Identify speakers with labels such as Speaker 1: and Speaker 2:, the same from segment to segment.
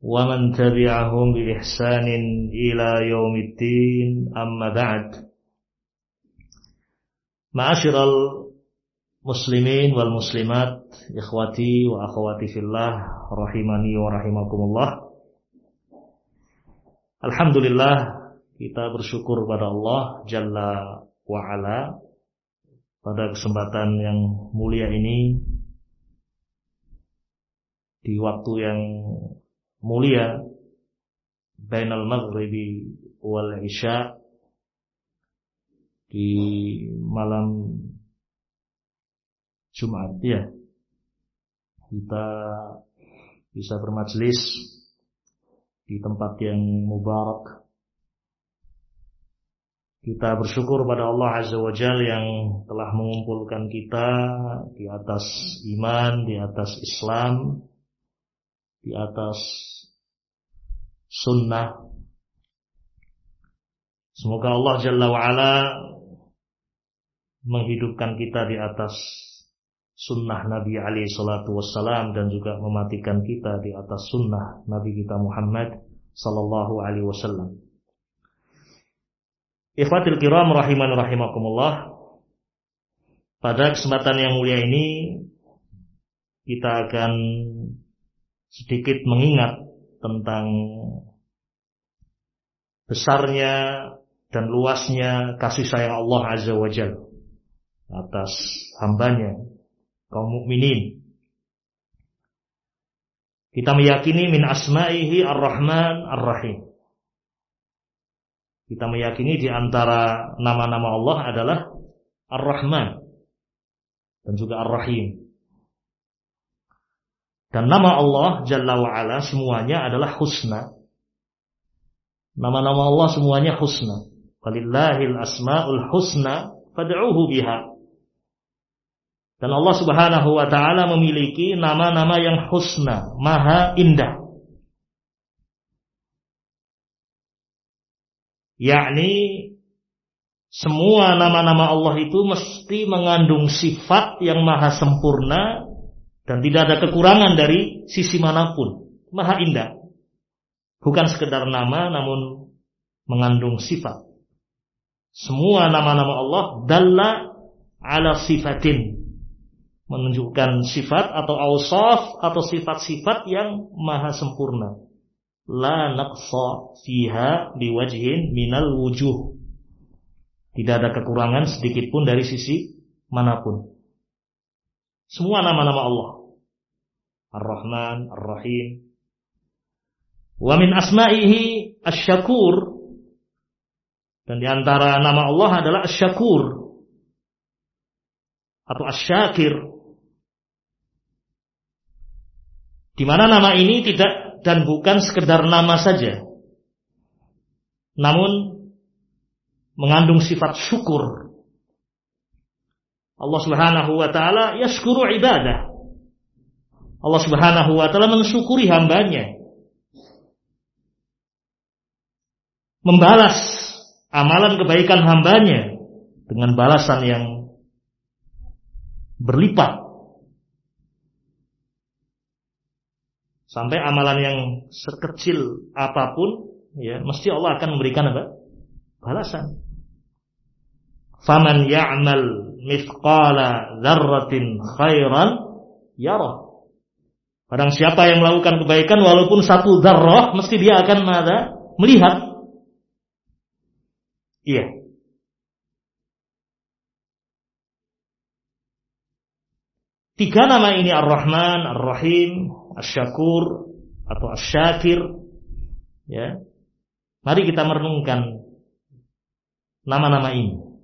Speaker 1: ومن تبعهم بإحسان إلى يوم الدين أما بعد معاشر المسلمين والمسلمات إخوتي وأخواتي في الله رحمني ورحمكم الله Alhamdulillah kita bersyukur pada Allah Jalla wa'ala pada kesempatan yang mulia ini di waktu yang mulia bainal maghribi wal isya di malam Jumat ya. Kita bisa bermajlis di tempat yang mubarak. Kita bersyukur pada Allah Azza wa Jal yang telah mengumpulkan kita di atas iman, di atas Islam, di atas sunnah. Semoga Allah Jalla wa'ala menghidupkan kita di atas sunnah Nabi alaihi salatu wassalam dan juga mematikan kita di atas sunnah Nabi kita Muhammad sallallahu alaihi wasallam. Ikhwatil kiram rahiman rahimakumullah. Pada kesempatan yang mulia ini kita akan sedikit mengingat tentang besarnya dan luasnya kasih sayang Allah Azza wa Jal atas hambanya kaum mukminin. Kita meyakini min asma'ihi ar-Rahman ar-Rahim. Kita meyakini di antara nama-nama Allah adalah Ar-Rahman dan juga Ar-Rahim. Dan nama Allah Jalla wa'ala semuanya adalah husna. Nama-nama Allah semuanya husna. Walillahil asma'ul husna fad'uhu biha. Dan Allah Subhanahu wa taala memiliki nama-nama yang husna, maha indah. Yakni semua nama-nama Allah itu mesti mengandung sifat yang maha sempurna dan tidak ada kekurangan dari sisi mana pun. Maha indah. Bukan sekedar nama namun mengandung sifat. Semua nama-nama Allah dalla ala sifatin. Menunjukkan sifat atau awsaf atau sifat-sifat yang maha sempurna. La naqsa fiha biwajhin minal wujuh. Tidak ada kekurangan sedikit pun dari sisi mana pun. Semua nama-nama Allah. Ar-Rahman, Ar-Rahim. Wa min asma'ihi asy-syakur. Dan di antara nama Allah adalah asy-syakur atau asy-syakir. Di mana nama ini tidak dan bukan sekedar nama saja. Namun mengandung sifat syukur Allah Subhanahu wa taala yashkuru ibadah. Allah Subhanahu wa taala mensyukuri hambanya. Membalas amalan kebaikan hambanya dengan balasan yang berlipat. Sampai amalan yang sekecil apa pun ya mesti Allah akan memberikan apa? Balasan. Faman ya'mal mithqala dzarratin khairan yarah. Padang siapa yang melakukan kebaikan walaupun satu dzarrah mesti dia akan ada melihat. Iya. Tiga nama ini Ar-Rahman, Ar-Rahim, Asy-Syakur atau Asy-Syakir ya. Mari kita merenungkan nama-nama ini.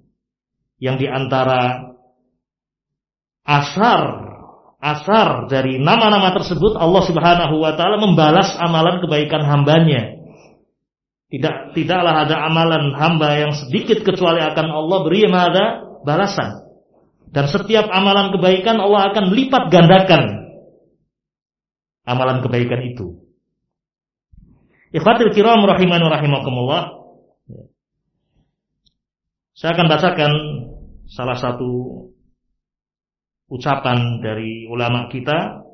Speaker 1: Yang di antara asar asar dari nama-nama tersebut Allah Subhanahu wa taala membalas amalan kebaikan hambanya. Tidak tidaklah ada amalan hamba yang sedikit kecuali akan Allah beri ada balasan. Dan setiap amalan kebaikan Allah akan lipat gandakan amalan kebaikan itu. Ikhwatul kiram rahimakumullah. Saya akan bacakan salah satu ucapan dari ulama kita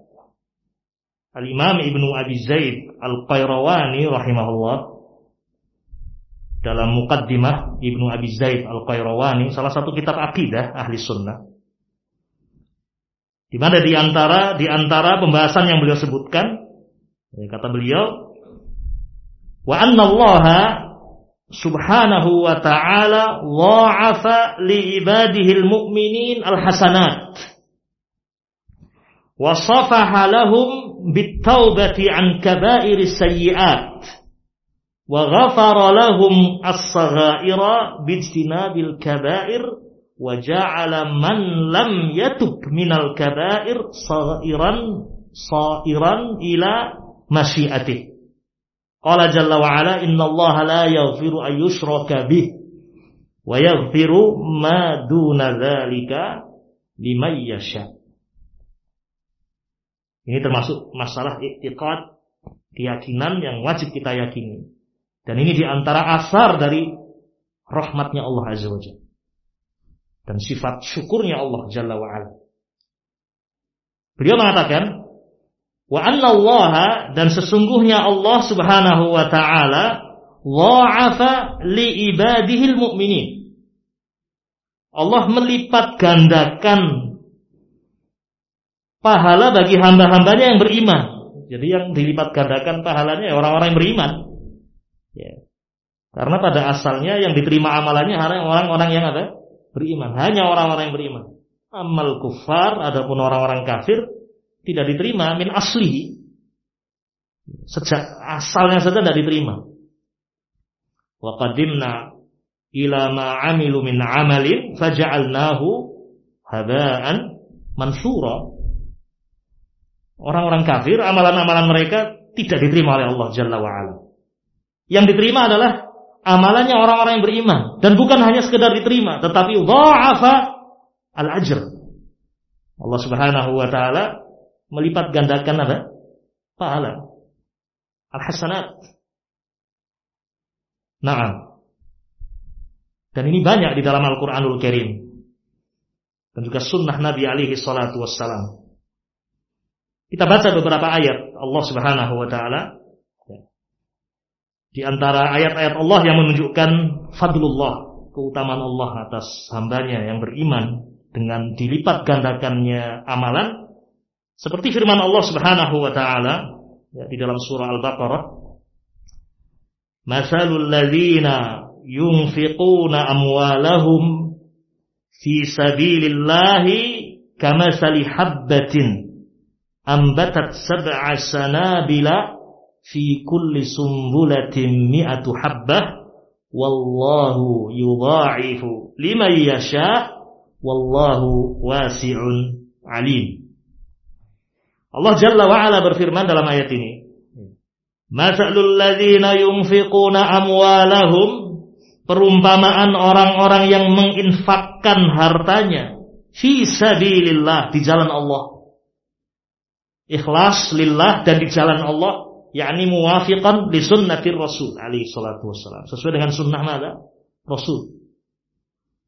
Speaker 1: Al-Imam Ibnu Abi Zaid Al-Qayrawani rahimahullah dalam Muqaddimah Ibnu Abi Zaid Al-Qayrawani, salah satu kitab akidah ahli sunnah. Di mana di antara di antara pembahasan yang beliau sebutkan, ya, kata beliau, wa anna Allah subhanahu wa ta'ala wa'afa li ibadihi al-mu'minin al-hasanat wa safaha lahum bit-taubati an kaba'ir sayyi'at wa ghafara lahum as-saghaira bijtinabil kaba'ir wa ja'ala man lam yatub minal kaba'ir sa'iran sa'iran ila masyiatih Qala jalla wa ala inna Allah la yaghfiru an yushraka bih wa yaghfiru ma duna dzalika liman yasha. Ini termasuk masalah i'tiqad, keyakinan yang wajib kita yakini. Dan ini di antara asar dari rahmatnya Allah Azza wa Jalla. Dan sifat syukurnya Allah Jalla wa Ala. Beliau mengatakan, Wa anna Allah dan sesungguhnya Allah Subhanahu wa taala wa'afa li ibadihil mu'minin. Allah melipat gandakan pahala bagi hamba-hambanya yang beriman. Jadi yang dilipat gandakan pahalanya orang-orang yang beriman. Ya. Karena pada asalnya yang diterima amalannya orang-orang yang ada beriman, hanya orang-orang yang beriman. Amal kufar adapun orang-orang kafir tidak diterima min asli. Sejak asalnya saja tidak diterima. Wa qadimna ila ma amilu min amalin faja'alnahu haba'an mansura. Orang-orang kafir, amalan-amalan mereka tidak diterima oleh Allah Jalla wa'ala. Yang diterima adalah amalannya orang-orang yang beriman dan bukan hanya sekedar diterima tetapi dha'afa al-ajr. Allah Subhanahu wa taala melipat gandakan apa? pahala. Al-hasanat. Nah, dan ini banyak di dalam Al-Quranul Karim. Dan juga sunnah Nabi alaihi salatu wassalam. Kita baca beberapa ayat Allah subhanahu wa ta'ala di antara ayat-ayat Allah yang menunjukkan fadlullah, keutamaan Allah atas hambanya yang beriman dengan dilipat gandakannya amalan seperti firman Allah Subhanahu wa taala ya, di dalam surah Al-Baqarah Masalul ladzina yunfiquna amwalahum fi sabilillahi kamasali habbatin ambatat sab'a sanabila fi kulli sumbulatin mi'atu habbah wallahu yudha'ifu liman yasha wallahu wasi'un alim Allah Jalla wa'ala berfirman dalam ayat ini Masalul ladzina yunfiquna amwalahum perumpamaan orang-orang yang menginfakkan hartanya fi sabilillah di jalan Allah ikhlas lillah dan di jalan Allah yakni muwafiqan li sunnatir Rasul alaihi salatu wassalam. Sesuai dengan sunnah mana? Rasul.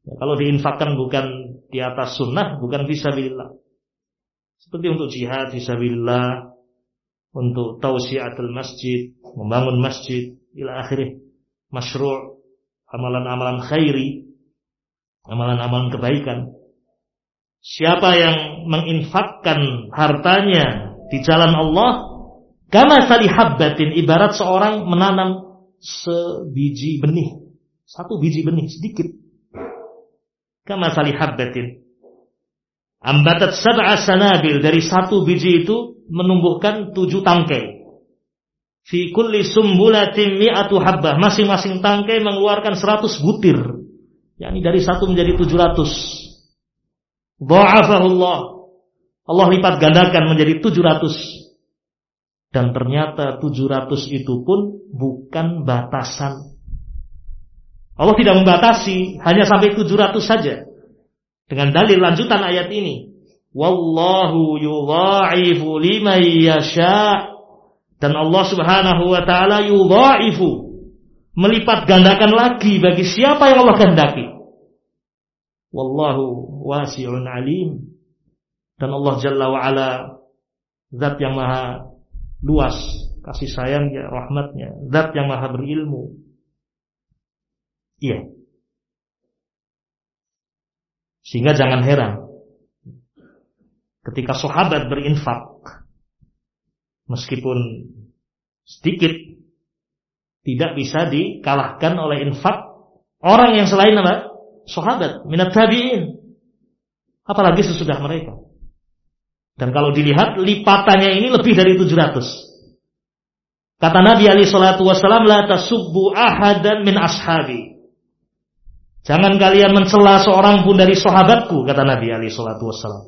Speaker 1: Ya, kalau diinfakkan bukan di atas sunnah, bukan fisabilillah. Seperti untuk jihad fisabilillah, untuk tausiatul masjid, membangun masjid, ila akhirnya masyru' amalan-amalan khairi, amalan-amalan kebaikan. Siapa yang menginfakkan hartanya di jalan Allah, Kama tali habbatin ibarat seorang menanam sebiji benih. Satu biji benih sedikit. Kama tali habbatin. Ambatat sab'a sanabil dari satu biji itu menumbuhkan tujuh tangkai. Fi kulli sumbulatin mi'atu habbah. Masing-masing tangkai mengeluarkan seratus butir. yakni dari satu menjadi tujuh ratus. Allah. Allah lipat gandakan menjadi tujuh ratus. Dan ternyata tujuh ratus itu pun bukan batasan. Allah tidak membatasi, hanya sampai tujuh ratus saja. Dengan dalil lanjutan ayat ini. Wallahu yudha'ifu liman yasha. Dan Allah Subhanahu wa taala yudha'ifu melipat gandakan lagi bagi siapa yang Allah kehendaki. Wallahu wasi'un alim. Dan Allah Jalla wa ala zat yang maha luas kasih sayangnya, rahmatnya, zat yang maha berilmu. Iya. Sehingga jangan heran ketika sahabat berinfak meskipun sedikit tidak bisa dikalahkan oleh infak orang yang selain apa? Sahabat, minat tabi'in. Apalagi sesudah mereka. Dan kalau dilihat lipatannya ini lebih dari 700. Kata Nabi Ali Shallallahu Wasallam, la tasubbu ahadan min ashabi. Jangan kalian mencela seorang pun dari sahabatku, kata Nabi Ali Shallallahu Wasallam.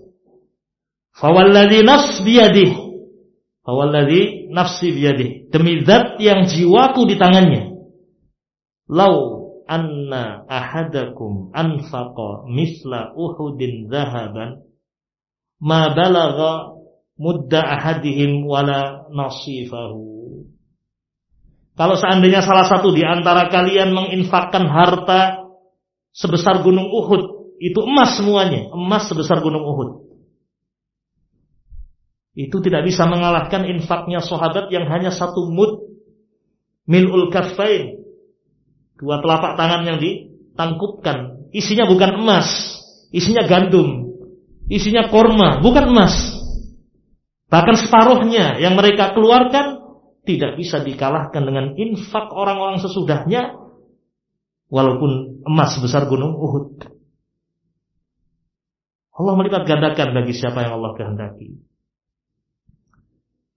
Speaker 1: Fawalladhi nafs biyadih. Fawalladhi nafsi biyadih. Demi zat yang jiwaku di tangannya. Lau anna ahadakum anfaqa misla uhudin zahaban ma balagha mudda ahadihim wala nasifahu. Kalau seandainya salah satu di antara kalian menginfakkan harta sebesar gunung Uhud. Itu emas semuanya, emas sebesar gunung Uhud. Itu tidak bisa mengalahkan infaknya sahabat yang hanya satu mud mil'ul kaffain. Dua telapak tangan yang ditangkupkan. Isinya bukan emas, isinya gandum, isinya korma, bukan emas. Bahkan separuhnya yang mereka keluarkan tidak bisa dikalahkan dengan infak orang-orang sesudahnya walaupun emas sebesar gunung Uhud. Allah melipat gandakan bagi siapa yang Allah kehendaki.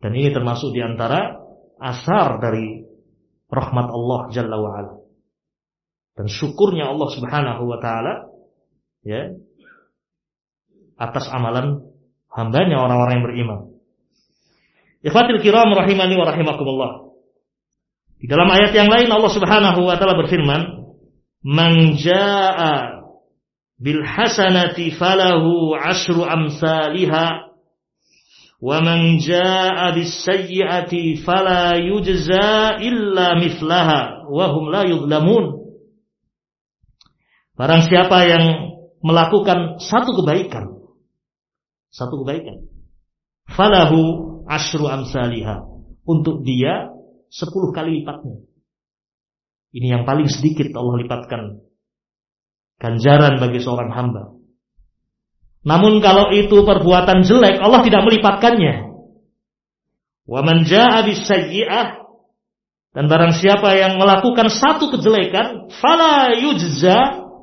Speaker 1: Dan ini termasuk di antara asar dari rahmat Allah Jalla wa'ala. Dan syukurnya Allah Subhanahu wa taala ya atas amalan hambanya orang-orang yang beriman. Ikhwatil kiram rahimani wa rahimakumullah. Di dalam ayat yang lain Allah Subhanahu wa taala berfirman, man jaa bil hasanati falahu ashru amsalha wa man jaa bis sayyi'ati fala yujza illa mithlaha wa hum la yudlamun Barang siapa yang melakukan satu kebaikan satu kebaikan falahu ashru amsalha untuk dia sepuluh kali lipatnya ini yang paling sedikit Allah lipatkan ganjaran bagi seorang hamba. Namun kalau itu perbuatan jelek, Allah tidak melipatkannya. Wa man dan barang siapa yang melakukan satu kejelekan, fala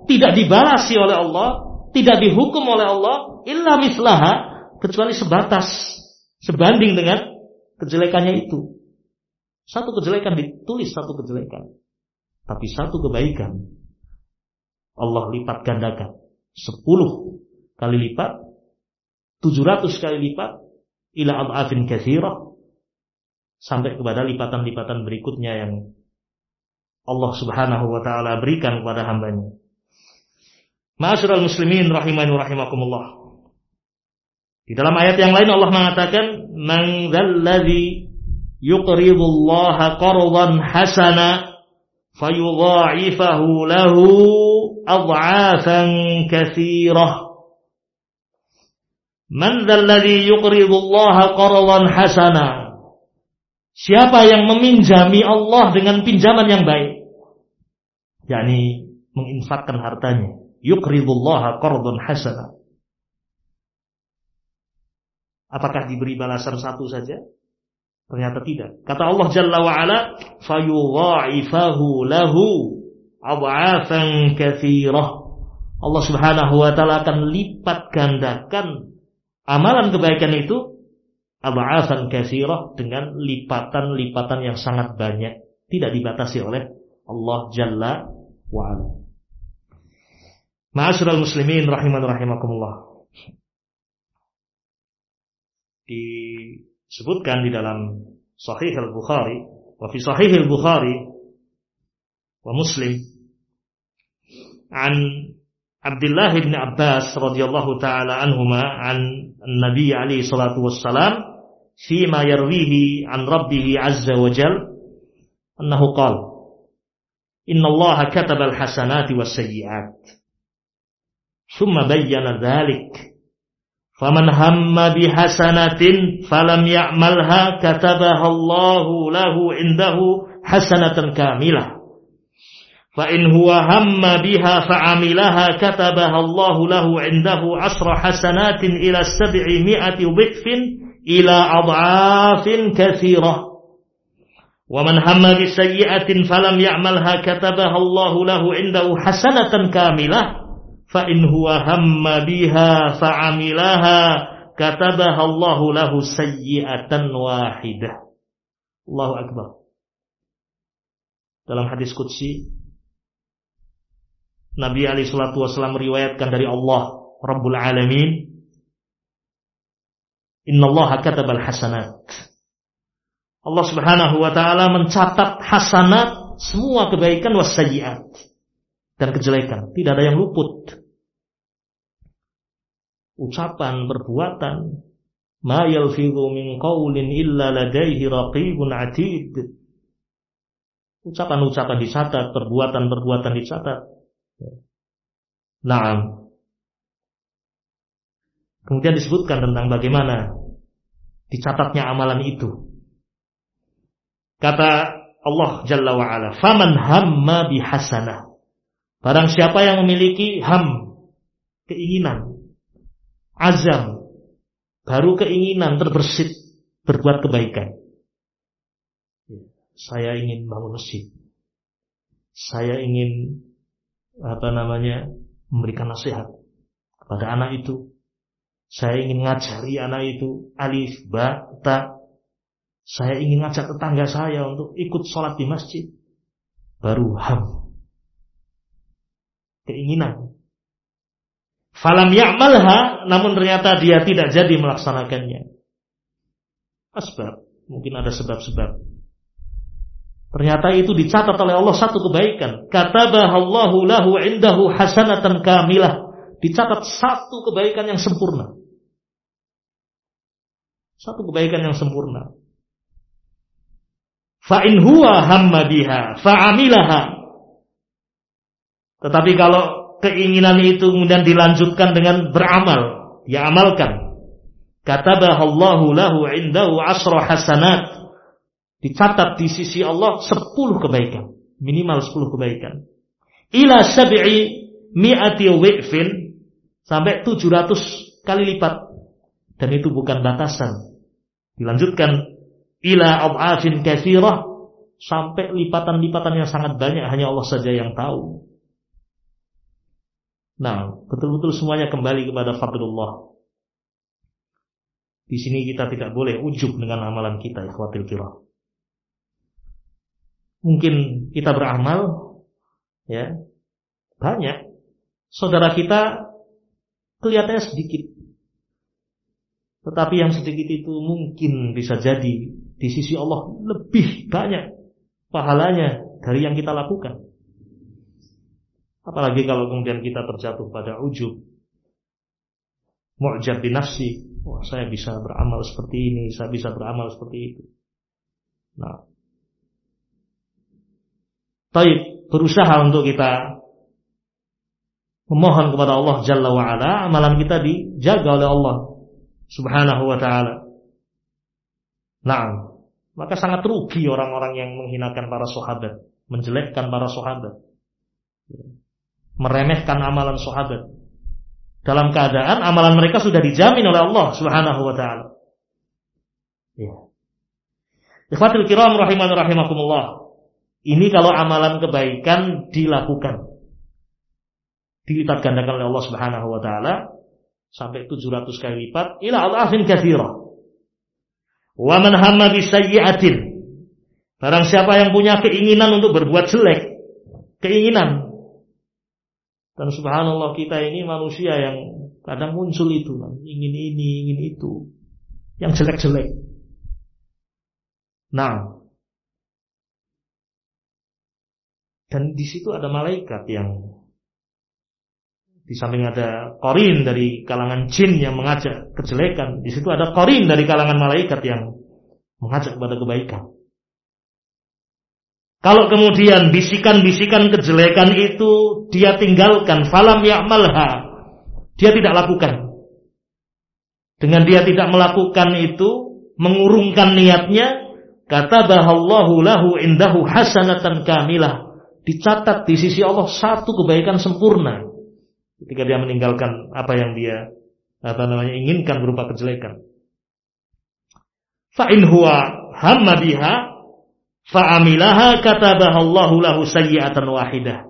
Speaker 1: tidak dibalasi oleh Allah, tidak dihukum oleh Allah, illa mislaha, kecuali sebatas, sebanding dengan kejelekannya itu. Satu kejelekan ditulis satu kejelekan. Tapi satu kebaikan Allah lipat gandakan. Sepuluh kali lipat. Tujuh ratus kali lipat. Ila ab'afin kathirah. Sampai kepada lipatan-lipatan berikutnya yang Allah subhanahu wa ta'ala berikan kepada hambanya. Ma'asyiral muslimin rahimani rahimakumullah. Di dalam ayat yang lain Allah mengatakan, "Man dzalladzi yuqridu Allah qardan hasana fayudha'ifahu lahu adha'afan katsirah Man dzalladzi yuqridu Allah qardan hasana Siapa yang meminjami Allah dengan pinjaman yang baik? yakni menginfakkan hartanya. yuqridullaha qardan hasana Apakah diberi balasan satu saja? Ternyata tidak. Kata Allah Jalla wa ala, fayudha'ifahu lahu adha'afan katsirah. Allah Subhanahu wa taala akan lipat gandakan amalan kebaikan itu adha'afan katsirah dengan lipatan-lipatan yang sangat banyak, tidak dibatasi oleh Allah Jalla wa ala. Ma'asyiral muslimin rahiman rahimakumullah. Disebutkan di dalam Sahih Al-Bukhari wa fi Sahih Al-Bukhari wa Muslim an Abdullah bin Abbas radhiyallahu taala anhuma an Nabi alaihi salatu wassalam فيما يرويه عن ربه عز وجل أنه قال إن الله كتب الحسنات والسيئات ثم بين ذلك فمن هم بحسنة فلم يعملها كتبها الله له عنده حسنة كاملة. فإن هو هم بها فعملها كتبها الله له عنده عشر حسنات إلى سبعمائة ضعف إلى أضعاف كثيرة. ومن هم بسيئة فلم يعملها كتبها الله له عنده حسنة كاملة. fa in huwa hamma biha fa amilaha katabaha Allahu lahu sayyi'atan wahidah. Allahu akbar. Dalam hadis qudsi Nabi alaihi salatu Wasallam meriwayatkan dari Allah Rabbul Alamin, Inna Allah katabal hasanat. Allah Subhanahu Wa Taala mencatat hasanat semua kebaikan wasayiat dan kejelekan. Tidak ada yang luput. Ucapan, perbuatan, ma yalfidhu min qawlin illa ladaihi raqibun atid. Ucapan-ucapan dicatat, perbuatan-perbuatan dicatat. Naam. Kemudian disebutkan tentang bagaimana dicatatnya amalan itu. Kata Allah Jalla wa'ala, Faman hamma bihasanah. Barang siapa yang memiliki ham, keinginan, azam, baru keinginan terbersit berbuat kebaikan. Saya ingin bangun masjid. Saya ingin apa namanya memberikan nasihat kepada anak itu saya ingin ngajari anak itu alif, ba, ta. Saya ingin ngajak tetangga saya untuk ikut sholat di masjid. Baru ham. Keinginan. Falam ya'malha, namun ternyata dia tidak jadi melaksanakannya. Asbab. Mungkin ada sebab-sebab. Ternyata itu dicatat oleh Allah satu kebaikan. Katabahallahu lahu indahu hasanatan kamilah. Dicatat satu kebaikan yang sempurna. Satu kebaikan yang sempurna. Fa'in huwa hamma biha fa'amilaha. Tetapi kalau keinginan itu kemudian dilanjutkan dengan beramal, dia amalkan. Katabahallahu lahu indahu asra hasanat. Dicatat di sisi Allah sepuluh kebaikan. Minimal sepuluh kebaikan. Ila sab'i mi'ati wi'fin. Sampai tujuh ratus kali lipat. Dan itu bukan batasan. Dilanjutkan ila ad'afin katsirah sampai lipatan-lipatan yang sangat banyak hanya Allah saja yang tahu. Nah, betul-betul semuanya kembali kepada fadlullah. Di sini kita tidak boleh ujub dengan amalan kita, ikhwatil kira. Mungkin kita beramal, ya, banyak. Saudara kita kelihatannya sedikit. Tetapi yang sedikit itu mungkin bisa jadi di sisi Allah lebih banyak pahalanya dari yang kita lakukan. Apalagi kalau kemudian kita terjatuh pada ujub. Mu'jab binafsi. Wah saya bisa beramal seperti ini, saya bisa beramal seperti itu. Nah. Taib, berusaha untuk kita memohon kepada Allah Jalla wa'ala, amalan kita dijaga oleh Allah subhanahu wa ta'ala. Nah, maka sangat rugi orang-orang yang menghinakan para sahabat, menjelekkan para sahabat, meremehkan amalan sahabat. Dalam keadaan amalan mereka sudah dijamin oleh Allah Subhanahu wa taala. Ya. Ikhwatul kiram rahiman rahimakumullah. Ini kalau amalan kebaikan dilakukan. dilipat gandakan oleh Allah Subhanahu wa taala sampai 700 kali lipat ila al-afin katsira. Wa man hamma bisayyi'atin Barang siapa yang punya keinginan untuk berbuat jelek, keinginan. Dan subhanallah kita ini manusia yang kadang muncul itu, ingin ini, ingin itu, yang jelek-jelek. Nah, dan di situ ada malaikat yang di samping ada korin dari kalangan jin yang mengajak kejelekan, di situ ada korin dari kalangan malaikat yang mengajak kepada kebaikan. Kalau kemudian bisikan-bisikan kejelekan itu dia tinggalkan, falam ya'malha, dia tidak lakukan. Dengan dia tidak melakukan itu, mengurungkan niatnya, kata bahallahu lahu indahu hasanatan kamilah. Dicatat di sisi Allah satu kebaikan sempurna. Ketika dia meninggalkan apa yang dia apa namanya inginkan berupa kejelekan. Fa in huwa hamma Fa'amilaha katabaha Allahu lahu sayyi'atan wahidah.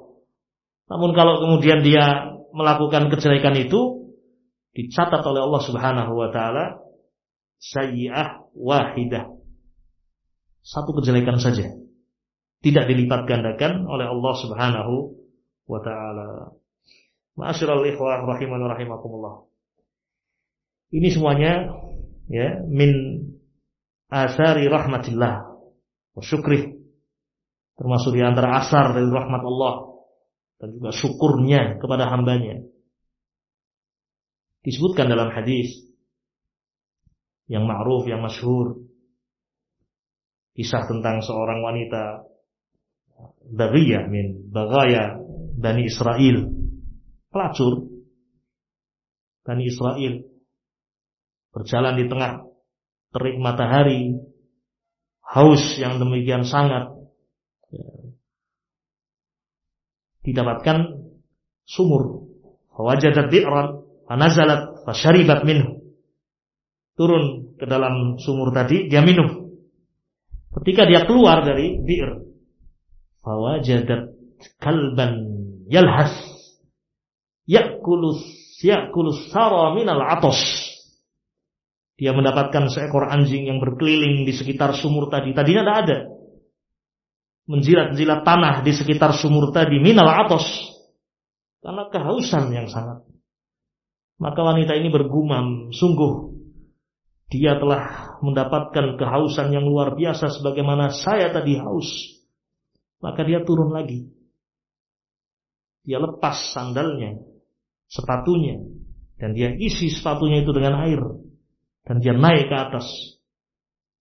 Speaker 1: Namun kalau kemudian dia melakukan kejelekan itu dicatat oleh Allah Subhanahu wa taala sayyi'ah wahidah. Satu kejelekan saja. Tidak dilipat gandakan oleh Allah Subhanahu wa taala. Ma'asyiral ikhwah rahiman rahimakumullah. Ini semuanya ya min asari rahmatillah syukri termasuk di antara asar dari rahmat Allah. Dan juga syukurnya kepada hambanya. Disebutkan dalam hadis. Yang ma'ruf yang masyhur. Kisah tentang seorang wanita. Bagiyah min Bagaya Bani Israel. Pelacur. Bani Israel. Berjalan di tengah terik matahari haus yang demikian sangat ya, didapatkan sumur. Fawajadat bi'ran fanazalat fasyaribat minhu. Turun ke dalam sumur tadi dia minum. Ketika dia keluar dari bi'r fawajadat kalban yalhas. Yakulus yakulus sara minal atos dia mendapatkan seekor anjing yang berkeliling di sekitar sumur tadi. Tadinya tidak ada. Menjilat-jilat tanah di sekitar sumur tadi. Minal atos. Karena kehausan yang sangat. Maka wanita ini bergumam. Sungguh. Dia telah mendapatkan kehausan yang luar biasa. Sebagaimana saya tadi haus. Maka dia turun lagi. Dia lepas sandalnya. Sepatunya. Dan dia isi sepatunya itu dengan air dan dia naik ke atas.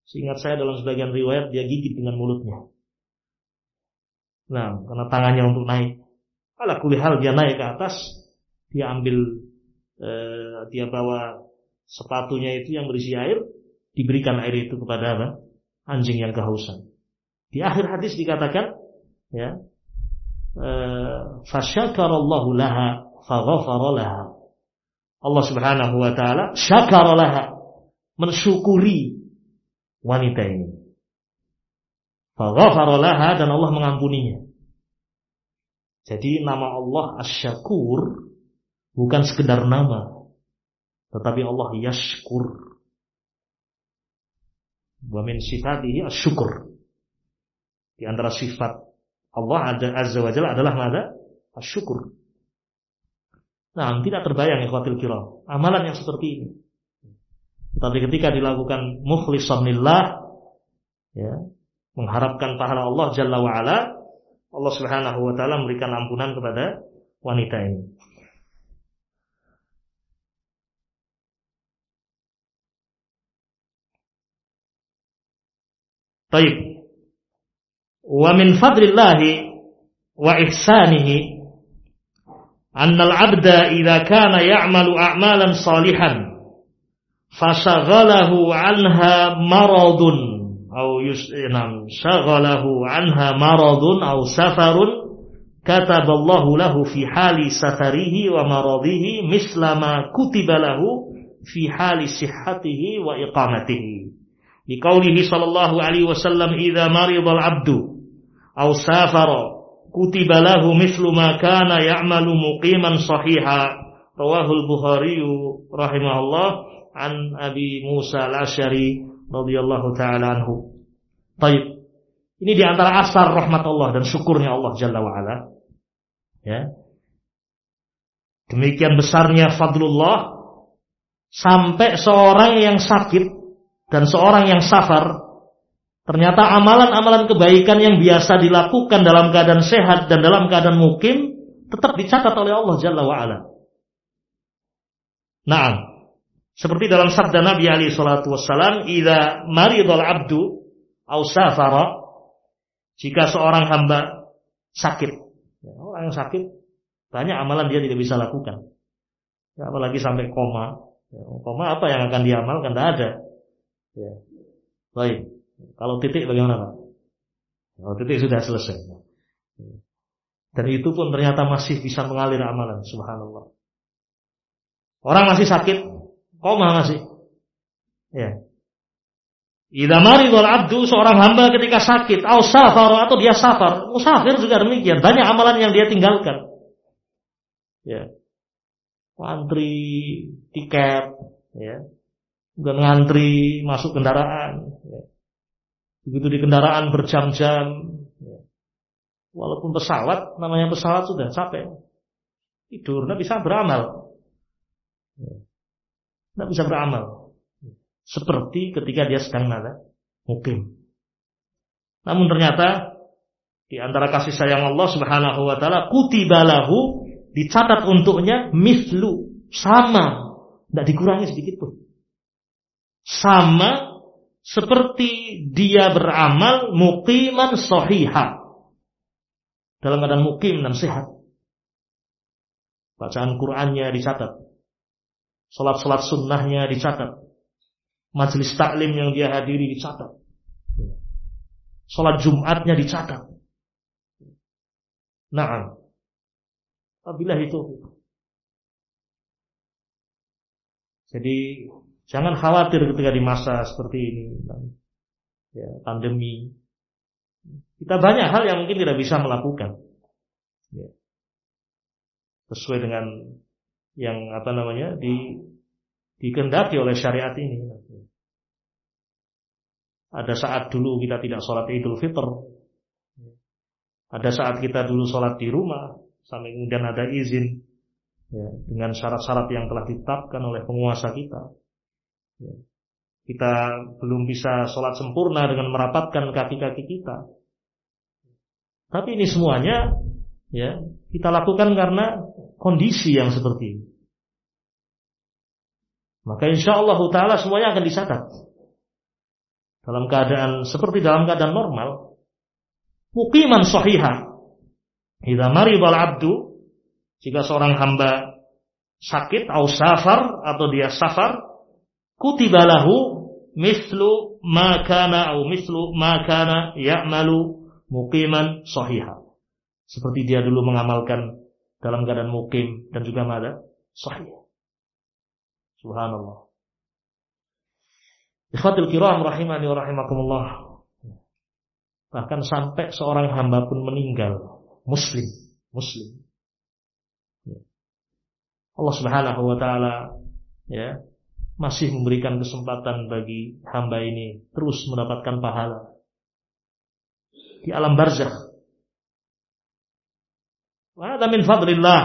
Speaker 1: Seingat saya dalam sebagian riwayat dia gigit dengan mulutnya. Nah, karena tangannya untuk naik. Ala kulihal dia naik ke atas, dia ambil eh, dia bawa sepatunya itu yang berisi air, diberikan air itu kepada apa? Anjing yang kehausan. Di akhir hadis dikatakan, ya, eh, fasyakarallahu laha faghafara laha. Allah Subhanahu wa taala syakara laha mensyukuri wanita ini. Faghfaralaha dan Allah mengampuninya. Jadi nama Allah Asyakur bukan sekedar nama, tetapi Allah Yashkur. Wa min sifatihi asyukur. Di antara sifat Allah ada azza wa jalla adalah nada asyukur. Nah, tidak terbayang ikhwatil kiram amalan yang seperti ini. Tapi ketika dilakukan mukhlishan lillah ya, mengharapkan pahala Allah Jalla wa ala, Allah Subhanahu wa taala memberikan ampunan kepada wanita ini. Baik. Wa min fadlillahi wa ihsanihi anna al-'abda idza kana ya'malu a'malan salihan fasaghalahu anha maradun. Au yus'inam shaghalahu anha maradun au safarun. Kataballahu lahu fi hali safarihi wa maradihi misla ma kutiba lahu fi hali sihhatihi wa iqamatihi. Liqaulihi sallallahu alaihi wasallam idza maridal abdu au safara kutiba lahu mislu ma kana ya'malu muqiman sahiha. Rawahul Bukhari rahimahullah an Abi Musa al-Asy'ari radhiyallahu taala anhu. Baik. Ini di antara asar rahmat Allah dan syukurnya Allah Jalla wa ala. Ya. Demikian besarnya fadlullah sampai seorang yang sakit dan seorang yang safar ternyata amalan-amalan kebaikan yang biasa dilakukan dalam keadaan sehat dan dalam keadaan mukim tetap dicatat oleh Allah Jalla wa ala. Nah, seperti dalam sabda Nabi alaihi salatu wassalam, "Idza maridul abdu au safara" Jika seorang hamba sakit, ya, orang yang sakit banyak amalan dia tidak bisa lakukan. Ya, apalagi sampai koma. Ya, koma apa yang akan diamalkan? Tidak ada. Ya. Baik. Kalau titik bagaimana Pak? Kalau titik sudah selesai. Dan itu pun ternyata masih bisa mengalir amalan. Subhanallah. Orang masih sakit, koma masih. Ya. Idza maridul abdu seorang hamba ketika sakit, au safar atau dia safar, musafir juga demikian. Banyak amalan yang dia tinggalkan. Ya. Antri tiket, ya. Bukan ngantri masuk kendaraan, ya. Begitu di kendaraan berjam-jam, ya. Walaupun pesawat, namanya pesawat sudah capek. Tidur, bisa beramal. Tidak bisa beramal seperti ketika dia sedang nada mukim. Namun ternyata di antara kasih sayang Allah Subhanahu wa taala kutibalahu dicatat untuknya mislu sama, tidak dikurangi sedikit pun. Sama seperti dia beramal mukiman sohiha dalam keadaan mukim dan sehat. Bacaan Qur'annya dicatat. Salat-salat sunnahnya dicatat Majelis taklim yang dia hadiri dicatat. Sholat Jumatnya dicatat. Nah, apabila itu. Jadi jangan khawatir ketika di masa seperti ini, ya, pandemi. Kita banyak hal yang mungkin tidak bisa melakukan. Ya. Sesuai dengan yang apa namanya di dikendaki oleh syariat ini. Ada saat dulu kita tidak sholat idul fitr. Ada saat kita dulu sholat di rumah. Sampai kemudian ada izin. Ya, dengan syarat-syarat yang telah ditetapkan oleh penguasa kita. Ya. Kita belum bisa sholat sempurna dengan merapatkan kaki-kaki kita. Tapi ini semuanya ya kita lakukan karena kondisi yang seperti ini. Maka insya Allah Taala semuanya akan dicatat dalam keadaan seperti dalam keadaan normal. Mukiman sahihah. Idza maridal abdu jika seorang hamba sakit atau safar atau dia safar kutibalahu mislu ma kana atau mislu ma kana ya'malu muqiman sahihah. Seperti dia dulu mengamalkan dalam keadaan mukim dan juga mada sahih. Subhanallah. Ikhwatul kiram rahimani wa rahimakumullah. Bahkan sampai seorang hamba pun meninggal muslim, muslim. Allah Subhanahu wa taala ya masih memberikan kesempatan bagi hamba ini terus mendapatkan pahala di alam barzakh. Wa min fadlillah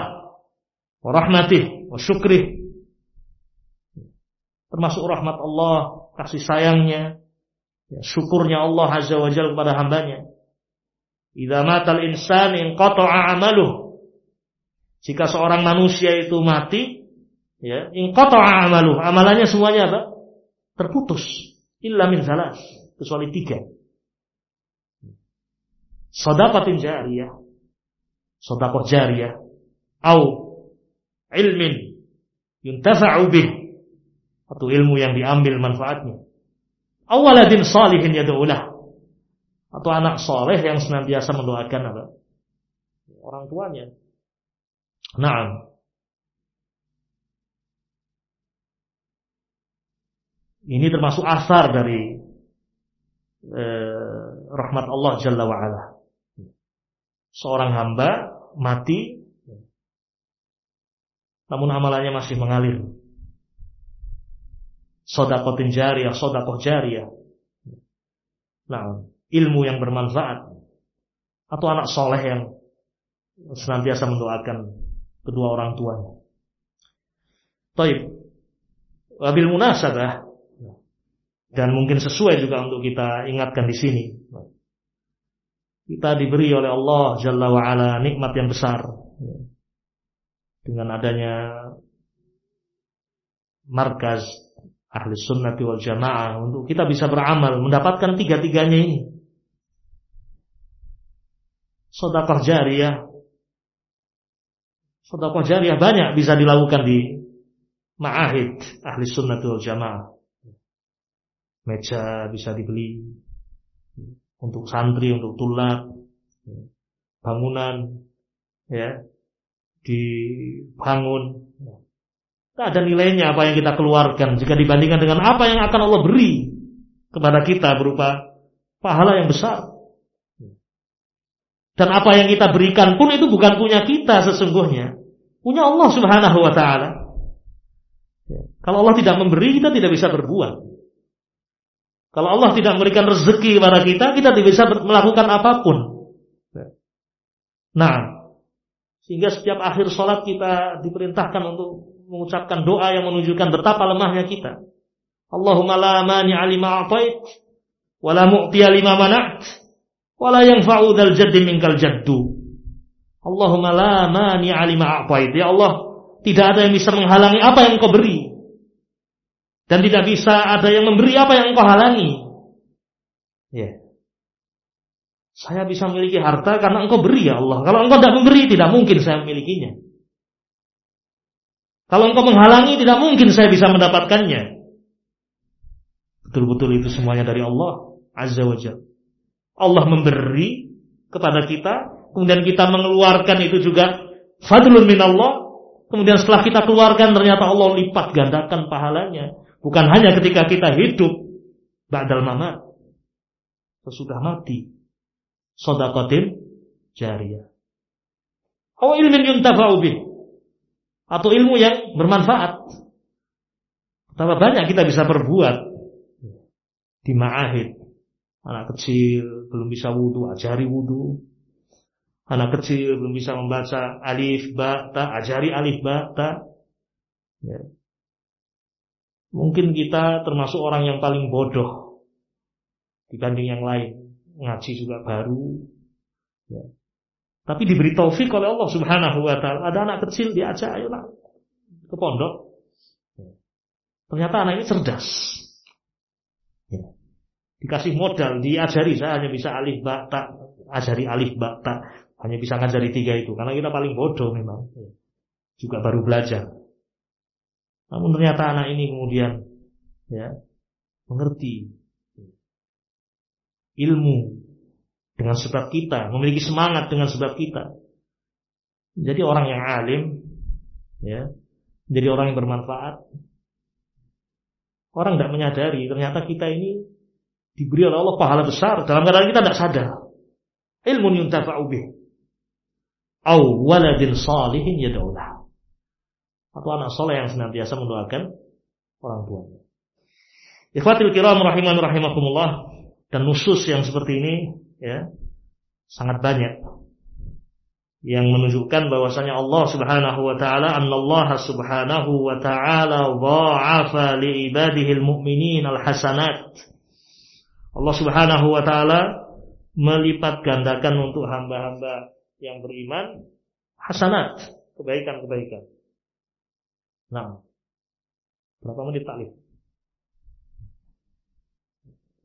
Speaker 1: wa rahmatih termasuk rahmat Allah, kasih sayangnya, ya, syukurnya Allah Azza wa Jalla kepada hambanya. Idza matal insan inqata'a amaluh. Jika seorang manusia itu mati, ya, inqata'a amaluh, amalannya semuanya apa? Terputus. Illa min salas, kecuali tiga. Sadaqatin jariyah. Sadaqah jariyah. Au ilmin yuntafa'u bih atau ilmu yang diambil manfaatnya. Awaladin salihin yad'ulah. Atau anak soleh yang senantiasa mendoakan apa? Orang tuanya. Nah. Ini termasuk asar dari eh, rahmat Allah Jalla wa'ala. Seorang hamba mati namun amalannya masih mengalir. Sodakotin jariah, sodakoh jariah. Nah, ilmu yang bermanfaat. Atau anak soleh yang senantiasa mendoakan kedua orang tuanya. Taib. Wabil munasabah dan mungkin sesuai juga untuk kita ingatkan di sini. Kita diberi oleh Allah Jalla wa ala nikmat yang besar dengan adanya markaz ahli sunnati wal jamaah untuk kita bisa beramal mendapatkan tiga-tiganya ini. Sedekah jariah. Sedekah jariah banyak bisa dilakukan di ma'ahid ahli sunnati wal jamaah. Meja bisa dibeli untuk santri, untuk tulak, bangunan, ya, dibangun. Tak ada nilainya apa yang kita keluarkan jika dibandingkan dengan apa yang akan Allah beri kepada kita berupa pahala yang besar. Dan apa yang kita berikan pun itu bukan punya kita sesungguhnya. Punya Allah subhanahu wa ta'ala. Kalau Allah tidak memberi, kita tidak bisa berbuat. Kalau Allah tidak memberikan rezeki kepada kita, kita tidak bisa melakukan apa pun. Nah, sehingga setiap akhir sholat kita diperintahkan untuk mengucapkan doa yang menunjukkan betapa lemahnya kita. Allahumma la mani'a lima a'tait wa la mu'tiya lima mana'at wa la yanfa'u dzal jaddi minkal jaddu. Allahumma la mani'a lima a'tait. Ya Allah, tidak ada yang bisa menghalangi apa yang Engkau beri. Dan tidak bisa ada yang memberi apa yang Engkau halangi. Ya. Saya bisa memiliki harta karena engkau beri ya Allah. Kalau engkau tidak memberi, tidak mungkin saya memilikinya. Kalau engkau menghalangi, tidak mungkin saya bisa mendapatkannya. Betul-betul itu semuanya dari Allah Azza wa Jalla. Allah memberi kepada kita, kemudian kita mengeluarkan itu juga fadlun min Allah. Kemudian setelah kita keluarkan ternyata Allah lipat gandakan pahalanya. Bukan hanya ketika kita hidup ba'dal mamat. Sesudah mati sodakotin jariah. Atau ilmin yuntafa'u bih. Atau ilmu yang bermanfaat. Betapa banyak kita bisa perbuat di ma'ahid. Anak kecil belum bisa wudhu, ajari wudhu. Anak kecil belum bisa membaca alif, ba, ta, ajari alif, ba, ta. Ya. Mungkin kita termasuk orang yang paling bodoh dibanding yang lain ngaji juga baru. Ya. Tapi diberi taufik oleh Allah Subhanahu wa taala. Ada anak kecil diajak ayo nak ke pondok. Ya. Ternyata anak ini cerdas. Ya. Dikasih modal, diajari saya hanya bisa alif ba ta, ajari alif ba ta, hanya bisa ngajari tiga itu karena kita paling bodoh memang. Ya. Juga baru belajar. Namun ternyata anak ini kemudian ya mengerti ilmu dengan sebab kita, memiliki semangat dengan sebab kita. Jadi orang yang alim, ya, jadi orang yang bermanfaat. Orang tidak menyadari ternyata kita ini diberi oleh Allah pahala besar dalam keadaan kita tidak sadar. Ilmu yuntafa'u bih. Au waladin salihin yad'ulah. Atau anak soleh yang senantiasa mendoakan orang tuanya. Ikhwatil kiram rahiman rahimakumullah. Dan nusus yang seperti ini ya sangat banyak yang menunjukkan bahwasanya Allah Subhanahu wa taala Allah Subhanahu wa taala dha'afa li ibadihi al-mu'minin al-hasanat. Allah Subhanahu wa taala melipat gandakan untuk hamba-hamba yang beriman hasanat, kebaikan-kebaikan. Nah, berapa menit taklif?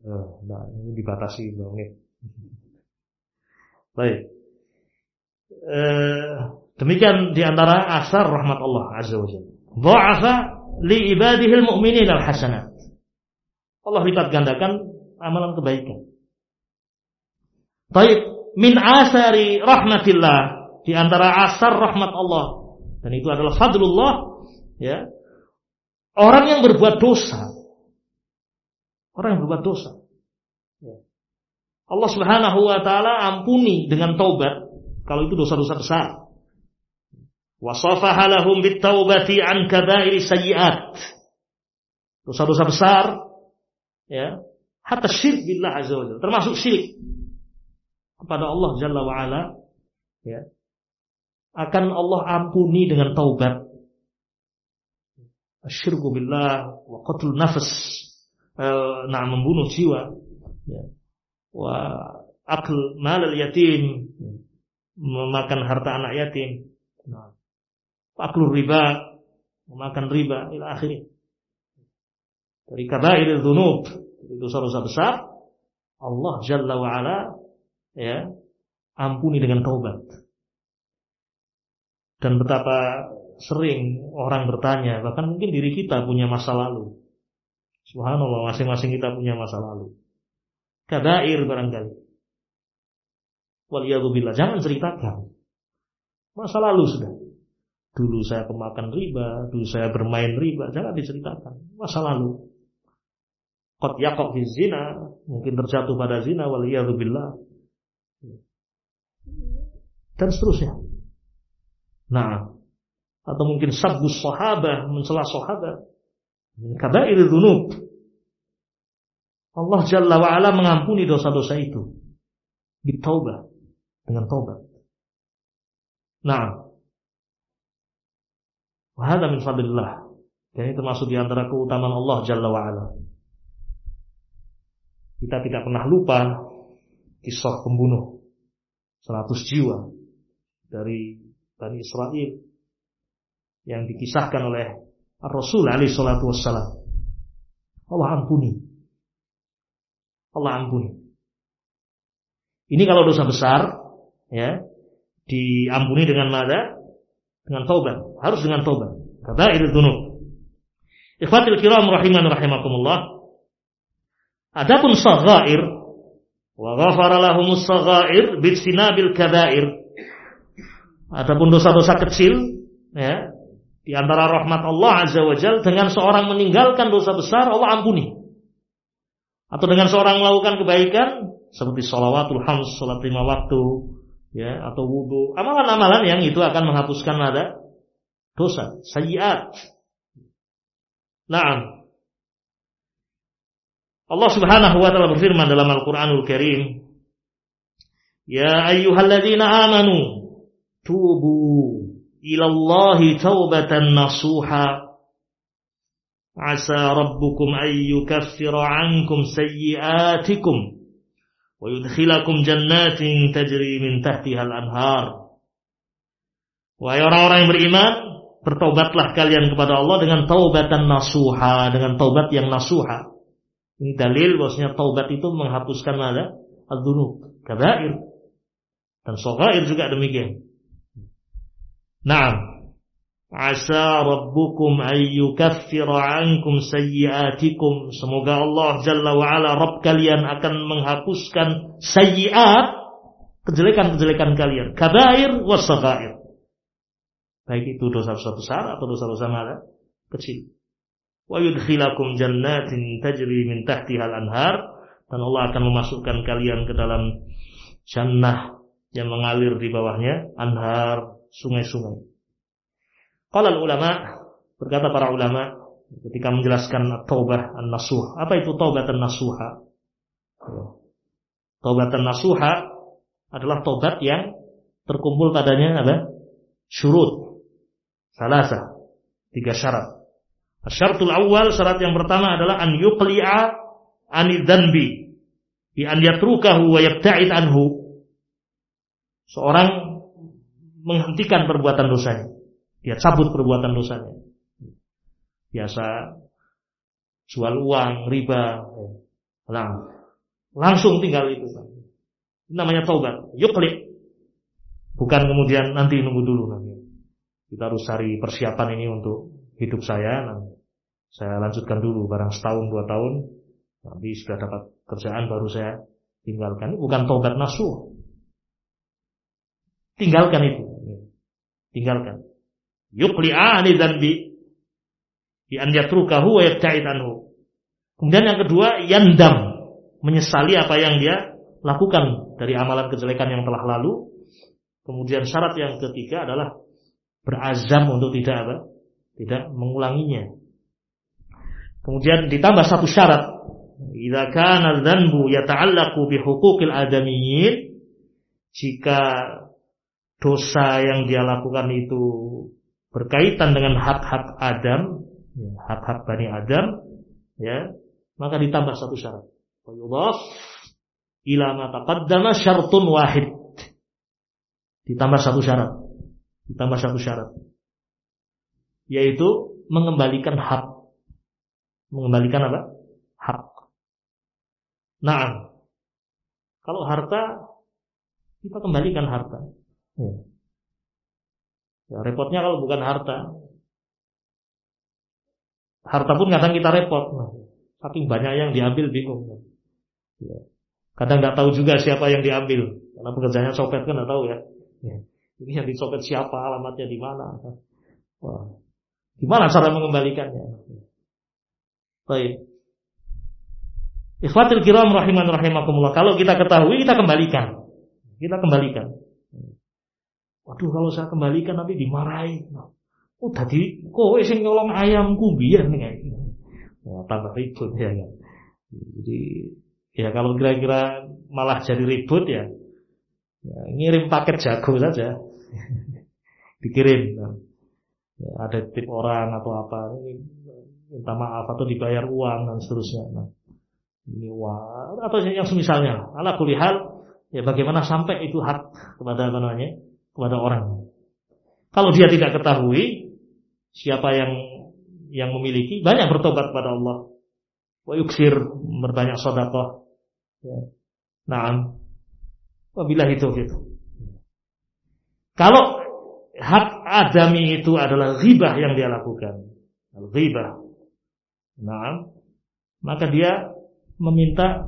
Speaker 1: Oh, nah, ini dibatasi menit. Baik. Eh, demikian di antara asar rahmat Allah Azza wa Jalla. Dha'afa li ibadihi al-mu'minin al-hasanat. Allah lipat gandakan amalan kebaikan. Baik, min asari rahmatillah di antara asar rahmat Allah dan itu adalah fadlullah ya. Orang yang berbuat dosa Orang yang berbuat dosa. Ya. Allah Subhanahu wa taala ampuni dengan taubat Kalau itu dosa-dosa besar. Wasafaha lahum bitaubati an kabairi sayyiat. Dosa-dosa besar ya, hatta syirik billah azza wajalla, termasuk syirik kepada Allah Jalla wa ala ya. Akan Allah ampuni dengan taubat. Asyirku billah wa qatlun nafas. Nah membunuh jiwa ya. Wa akl mal yatim memakan harta anak yatim. Nah. Aklu riba, memakan riba ila akhirnya. Dari kabair dzunub, dosa-dosa besar, Allah Jalla wa ala ya, ampuni dengan taubat. Dan betapa sering orang bertanya, bahkan mungkin diri kita punya masa lalu. Subhanallah, masing-masing kita punya masa lalu. Kabair barangkali. Waliyadzubillah, jangan ceritakan. Masa lalu sudah. Dulu saya pemakan riba, dulu saya bermain riba, jangan diceritakan. Masa lalu. Yaqab fi zina, mungkin terjatuh pada zina waliyadzubillah. Dan seterusnya. Nah, atau mungkin sabbus sahabah, mencela sahabat. Kabair dzunub. Allah Jalla wa ala mengampuni dosa-dosa itu. Bitaubah. Dengan taubat. Nah, Wahada min fadlillah. Dan ini termasuk di antara keutamaan Allah Jalla wa'ala. Kita tidak pernah lupa kisah pembunuh 100 jiwa dari Bani Israel yang dikisahkan oleh Rasul alaihi salatu. Allah ampuni. Allah ampuni. Ini kalau dosa besar ya diampuni dengan nada dengan taubat, harus dengan taubat. Kabair dzunub. Ikhwatul kiram rahiman rahimakumullah. Adapun saghair wa ghafara lahumus saghair sinabil kabair. Adapun dosa-dosa kecil ya, di antara rahmat Allah Azza wa Jal dengan seorang meninggalkan dosa besar Allah ampuni. Atau dengan seorang melakukan kebaikan seperti sholawatul hams, salat lima waktu, ya atau wudhu, amalan-amalan yang itu akan menghapuskan ada dosa, sayiat. Naam. Allah Subhanahu wa taala berfirman dalam Al-Qur'anul Karim, "Ya ayyuhalladzina amanu tubu ila Allahi taubatan nasuha." Asa rabbukum an yukaffira ankum sayyi'atikum wa yudkhilakum jannatin tajri min tahtiha al-anhar. Wahai orang-orang yang beriman, bertobatlah kalian kepada Allah dengan taubatan nasuha, dengan taubat yang nasuha. Ini dalil bahwasanya taubat itu menghapuskan ada al-dzunub, kabair. Dan sogair juga demikian. Nah, Asa rabbukum ayyukaffira ankum sayyiatikum. Semoga Allah Jalla wa'ala Rabb kalian akan menghapuskan sayyiat. Kejelekan-kejelekan kalian. Kabair wasagair. Baik itu dosa-dosa besar atau dosa-dosa mana? Kecil. Wa yudkhilakum jannatin tajri min tahtihal anhar. Dan Allah akan memasukkan kalian ke dalam jannah yang mengalir di bawahnya. Anhar, sungai-sungai. Qala ulama berkata para ulama ketika menjelaskan taubah an-nasuh. Apa itu taubat an-nasuha? Taubat an-nasuha adalah taubat yang terkumpul padanya apa? Syurut. Salasa. Tiga syarat. Syaratul awal syarat yang pertama adalah an yuqli'a anidhanbi bi an yatrukahu wa yabta'id anhu. Seorang menghentikan perbuatan dosanya dia cabut perbuatan dosanya. Biasa jual uang, riba, lang. langsung tinggal itu. Namanya taubat. Yuk klik. Bukan kemudian nanti nunggu dulu nanti. Kita harus cari persiapan ini untuk hidup saya. Nanti saya lanjutkan dulu barang setahun dua tahun. Nanti sudah dapat kerjaan baru saya tinggalkan. Bukan taubat nasuh. Tinggalkan itu. Tinggalkan yuqli'a ani dzanbi bi an yatrukahu wa yabta'id anhu. Kemudian yang kedua yandam, menyesali apa yang dia lakukan dari amalan kejelekan yang telah lalu Kemudian syarat yang ketiga adalah berazam untuk tidak apa? Tidak mengulanginya. Kemudian ditambah satu syarat. Idza kana dzanbu yata'allaqu bi huquqil adamiyyin jika dosa yang dia lakukan itu berkaitan dengan hak-hak Adam, ya, hak-hak Bani Adam, ya, maka ditambah satu syarat. Fayudhaf ila ma taqaddama syartun wahid. Ditambah satu syarat. Ditambah satu syarat. Yaitu mengembalikan hak. Mengembalikan apa? Hak. Nah, kalau harta kita kembalikan harta. Ya. ya repotnya kalau bukan harta. Harta pun kadang kita repot. Nah, saking banyak yang diambil bingung. Ya. Kadang nggak tahu juga siapa yang diambil. Karena pekerjaannya copet kan nggak tahu ya. ya. Ini yang dicopet siapa, alamatnya di mana. Gimana cara mengembalikannya? Baik. Ikhwatil kiram rahiman rahimakumullah. Kalau kita ketahui, kita kembalikan. Kita kembalikan. Waduh kalau saya kembalikan nanti dimarahi. Oh tadi kowe sing nyolong ayamku biar nih Wah, tambah ribut ya kan. Jadi ya kalau kira-kira malah jadi ribut ya, ya ngirim paket jago saja. Dikirim. Nah. Ya, ada tip orang atau apa, minta maaf atau dibayar uang dan seterusnya. Nah, ini uang atau yang semisalnya. Ala kulihal ya bagaimana sampai itu hak kepada apa namanya? Kepada orang. Kalau dia tidak ketahui siapa yang yang memiliki, banyak bertobat kepada Allah. Wa yuksir berbanyak sedekah. Ya. Naam. Wabillahi taufiq. Kalau hak adami itu adalah ghibah yang dia lakukan. Ghibah. Nah, maka dia meminta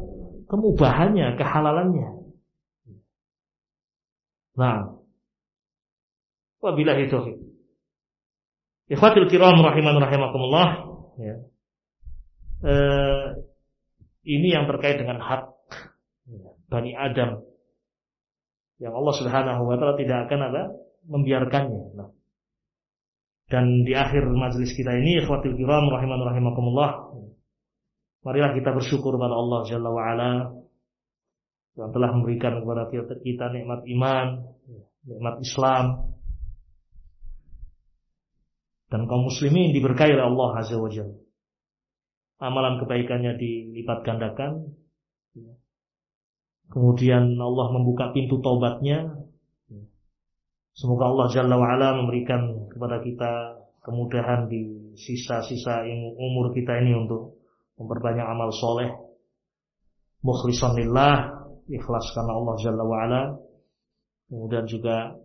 Speaker 1: kemubahannya, kehalalannya. Nah, Wabillahi taufiq. Ikhwatul kiram rahiman rahimakumullah. Ya. E, ini yang terkait dengan hak Bani Adam yang Allah Subhanahu wa taala tidak akan ada membiarkannya. Nah. Dan di akhir majelis kita ini ikhwatul kiram rahiman rahimakumullah. Marilah kita bersyukur pada Allah Jalla wa ala yang telah memberikan kepada kita nikmat iman, nikmat Islam, dan kaum muslimin diberkahi oleh Allah Azza wa Jalla. Amalan kebaikannya dilipat gandakan. Kemudian Allah membuka pintu taubatnya. Semoga Allah Jalla wa'ala memberikan kepada kita kemudahan di sisa-sisa umur kita ini untuk memperbanyak amal soleh. Mukhlisan lillah, ikhlas karena Allah Jalla wa'ala. Kemudian juga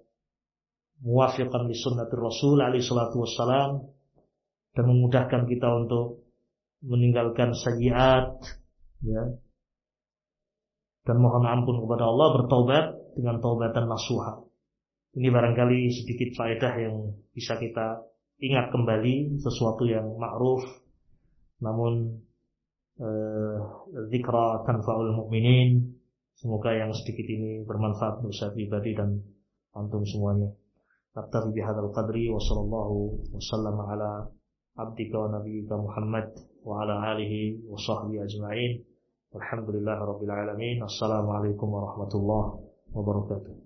Speaker 1: muwafiqan li sunnatir Rasul alaihi salatu wassalam dan memudahkan kita untuk meninggalkan sajiat ya dan mohon ampun kepada Allah bertobat dengan taubatan nasuha. Ini barangkali sedikit faedah yang bisa kita ingat kembali sesuatu yang ma'ruf namun eh, zikra tanfa'ul mu'minin semoga yang sedikit ini bermanfaat untuk saya pribadi dan antum semuanya. نكتفي بهذا القدر وصلى الله وسلم على عبدك ونبيك محمد وعلى آله وصحبه أجمعين. والحمد لله رب العالمين. السلام عليكم ورحمة الله وبركاته.